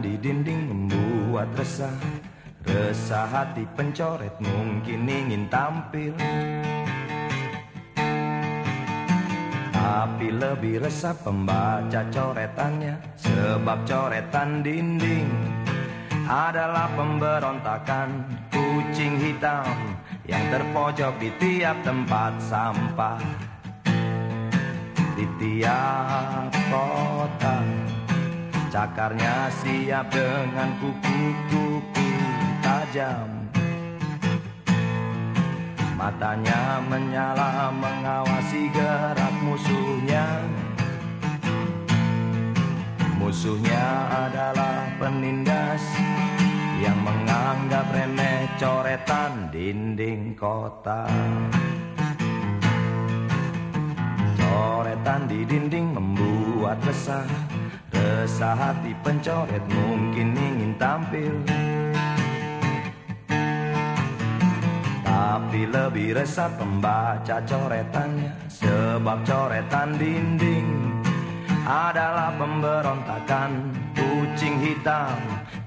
Di dinding membuat resah. Resah hati pencoret mungkin ingin tampil. Tapi lebih resah pembaca coretannya. Sebab coretan dinding adalah pemberontakan kucing hitam Yang terpojok di tiap tempat sampah. Di tiap kota Cakarnya siap dengan kuku-kuku tajam. Matanya menyala mengawasi gerak musuhnya. Musuhnya adalah penindas Yang menganggap remeh coretan dinding kota. Coretan di dinding membuat resah Resah hati pencoret mungkin ingin tampil. Tapi lebih resah pembaca coretannya Sebab coretan dinding adalah pemberontakan kucing hitam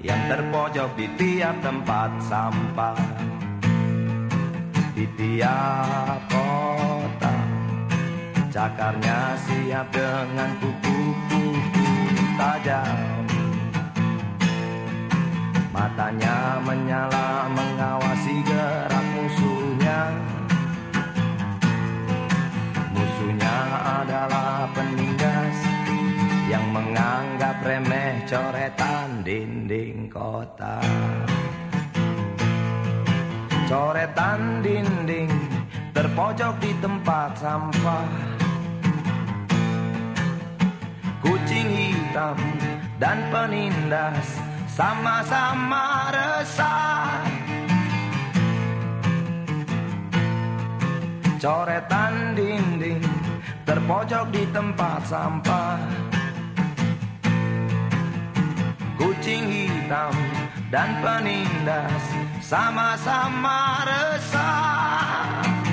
Yang terpojok di tiap tempat sampah. Di tiap kota Cakarnya siap dengan kuku-kuku tajam Matanya menyala mengawasi gerak musuhnya. Musuhnya adalah penindas Yang menganggap remeh coretan dinding kota. Coretan dinding terpojok di tempat sampah. Kucing hitam dan penindas sama-sama resah. Coretan dinding terpojok di tempat sampah. Kucing hitam dan penindas sama-sama resah